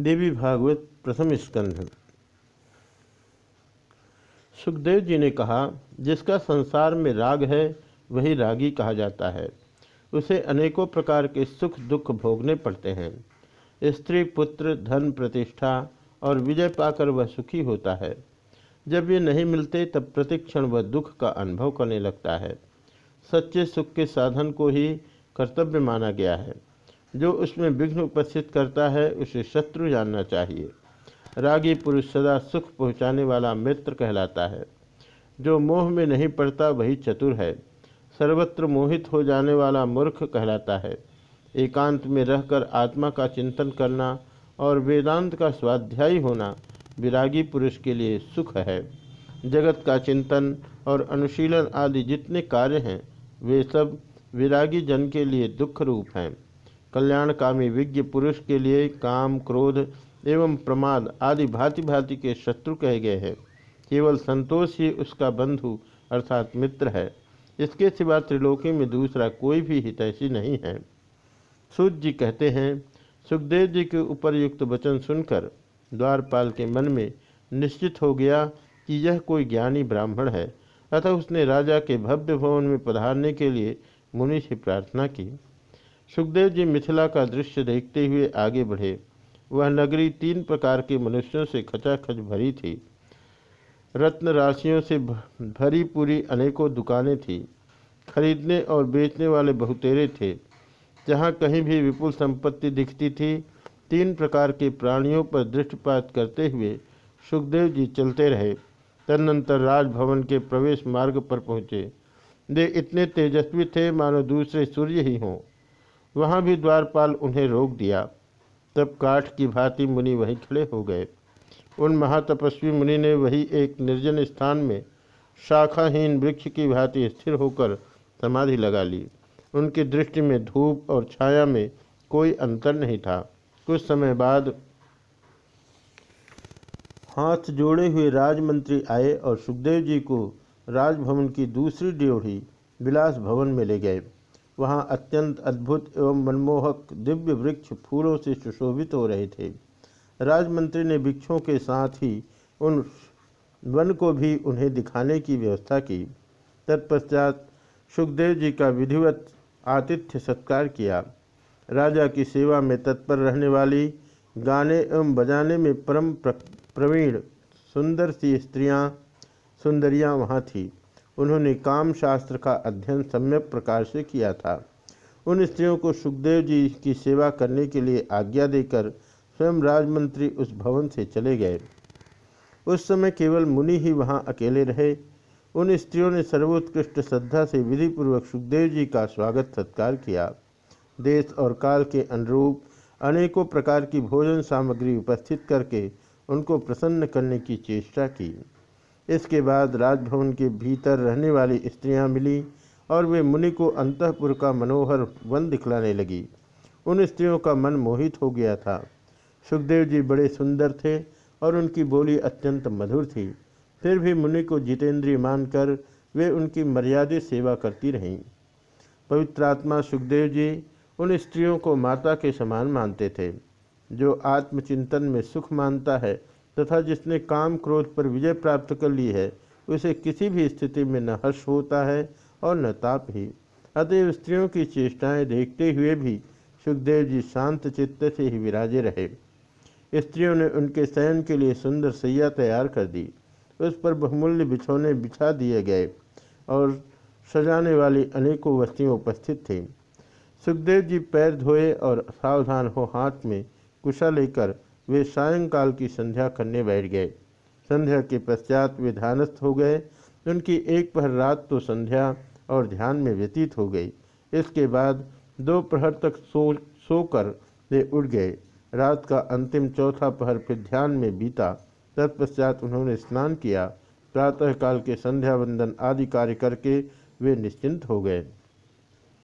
देवी भागवत प्रथम स्कंध। सुखदेव जी ने कहा, जिसका संसार में राग है, वही रागी कहा जाता है। उसे अनेकों प्रकार के सुख दुख भोगने पड़ते हैं। स्त्री, पुत्र, धन प्रतिष्ठा और विजय पाकर वह सुखी होता है। जब ये नहीं मिलते, तब प्रतिक्षण वह दुख का अनुभव करने लगता है। सच्चे सुख के साधन को ही कर्तव्य माना गया है। जो उसमें विघ्न उपस्थित करता है, उसे शत्रु जानना चाहिए। रागी पुरुष सदा सुख पहुँचाने वाला मित्र कहलाता है। जो मोह में नहीं पड़ता, वही चतुर है। सर्वत्र मोहित हो जाने वाला मूर्ख कहलाता है। एकांत में रहकर आत्मा का चिंतन करना और वेदांत का स्वाध्यायी होना विरागी पुरुष के लिए सुख है। जगत का चिंतन और अनुशीलन आदि जितने कार्य हैं, वे सब विरागी जन के लिए दुख रूप हैं। कल्याणकामी विज्ञ पुरुष के लिए काम, क्रोध एवं प्रमाद आदि भांति भांति के शत्रु कहे गए हैं। केवल संतोष ही उसका बंधु अर्थात मित्र है। इसके सिवा त्रिलोकी में दूसरा कोई भी हितैषी नहीं है। सूत जी कहते हैं, सुखदेव जी के उपरयुक्त वचन सुनकर द्वारपाल के मन में निश्चित हो गया कि यह कोई ज्ञानी ब्राह्मण है। अतः उसने राजा के भव्य भवन में पधारने के लिए मुनि से प्रार्थना की। सुखदेव जी मिथिला का दृश्य देखते हुए आगे बढ़े। वह नगरी तीन प्रकार के मनुष्यों से खचाखच भरी थी। रत्न राशियों से भरी पूरी अनेकों दुकानें थीं। खरीदने और बेचने वाले बहुतेरे थे। जहाँ कहीं भी विपुल संपत्ति दिखती थी, तीन प्रकार के प्राणियों पर दृष्टिपात करते हुए सुखदेव जी चलते रहे। तदनंतर राजभवन के प्रवेश मार्ग पर पहुँचे। वे इतने तेजस्वी थे, मानो दूसरे सूर्य ही हों। वहाँ भी द्वारपाल उन्हें रोक दिया। तब काठ की भांति मुनि वहीं खड़े हो गए। उन महातपस्वी मुनि ने वही एक निर्जन स्थान में शाखाहीन वृक्ष की भांति स्थिर होकर समाधि लगा ली। उनकी दृष्टि में धूप और छाया में कोई अंतर नहीं था। कुछ समय बाद हाथ जोड़े हुए राजमंत्री आए और सुखदेव जी को राजभवन की दूसरी ड्योढ़ी विलास भवन में ले गए। वहाँ अत्यंत अद्भुत एवं मनमोहक दिव्य वृक्ष फूलों से सुशोभित हो रहे थे। राजमंत्री ने वृक्षों के साथ ही उन वन को भी उन्हें दिखाने की व्यवस्था की। तत्पश्चात सुखदेव जी का विधिवत आतिथ्य सत्कार किया। राजा की सेवा में तत्पर रहने वाली, गाने एवं बजाने में परम प्रवीण, सुंदर सी स्त्रियाँ, सुंदरियाँ वहाँ थीं। उन्होंने काम शास्त्र का अध्ययन सम्यक प्रकार से किया था। उन स्त्रियों को सुखदेव जी की सेवा करने के लिए आज्ञा देकर स्वयं राजमंत्री उस भवन से चले गए। उस समय केवल मुनि ही वहाँ अकेले रहे। उन स्त्रियों ने सर्वोत्कृष्ट श्रद्धा से विधिपूर्वक सुखदेव जी का स्वागत सत्कार किया। देश और काल के अनुरूप अनेकों प्रकार की भोजन सामग्री उपस्थित करके उनको प्रसन्न करने की चेष्टा की। इसके बाद राजभवन के भीतर रहने वाली स्त्रियाँ मिली और वे मुनि को अंतपुर का मनोहर वन दिखलाने लगी। उन स्त्रियों का मन मोहित हो गया था। सुखदेव जी बड़े सुंदर थे और उनकी बोली अत्यंत मधुर थी। फिर भी मुनि को जितेंद्रिय मानकर वे उनकी मर्यादित सेवा करती रहीं। पवित्रात्मा सुखदेव जी उन स्त्रियों को माता के समान मानते थे, जो आत्मचिंतन में सुख मानता है तथा जिसने काम क्रोध पर विजय प्राप्त कर ली है, उसे किसी भी स्थिति में न हर्ष होता है और न ताप ही। अतएव स्त्रियों की चेष्टाएँ देखते हुए भी सुखदेव जी शांत चित्त से ही विराजे रहे। स्त्रियों ने उनके शयन के लिए सुंदर सैया तैयार कर दी। उस पर बहुमूल्य बिछौने बिछा दिए गए और सजाने वाली अनेकों वस्तुएँ उपस्थित थीं। सुखदेव जी पैर धोए और सावधान हो हाथ में कुशा लेकर वे सायंकाल की संध्या करने बैठ गए। संध्या के पश्चात वे ध्यानस्थ हो गए। उनकी एक पहर रात तो संध्या और ध्यान में व्यतीत हो गई। इसके बाद दो प्रहर तक सो, सोकर वे उठ गए। रात का अंतिम चौथा पहर फिर ध्यान में बीता। तत्पश्चात उन्होंने स्नान किया। प्रातःकाल के संध्या वंदन आदि कार्य करके वे निश्चिंत हो गए।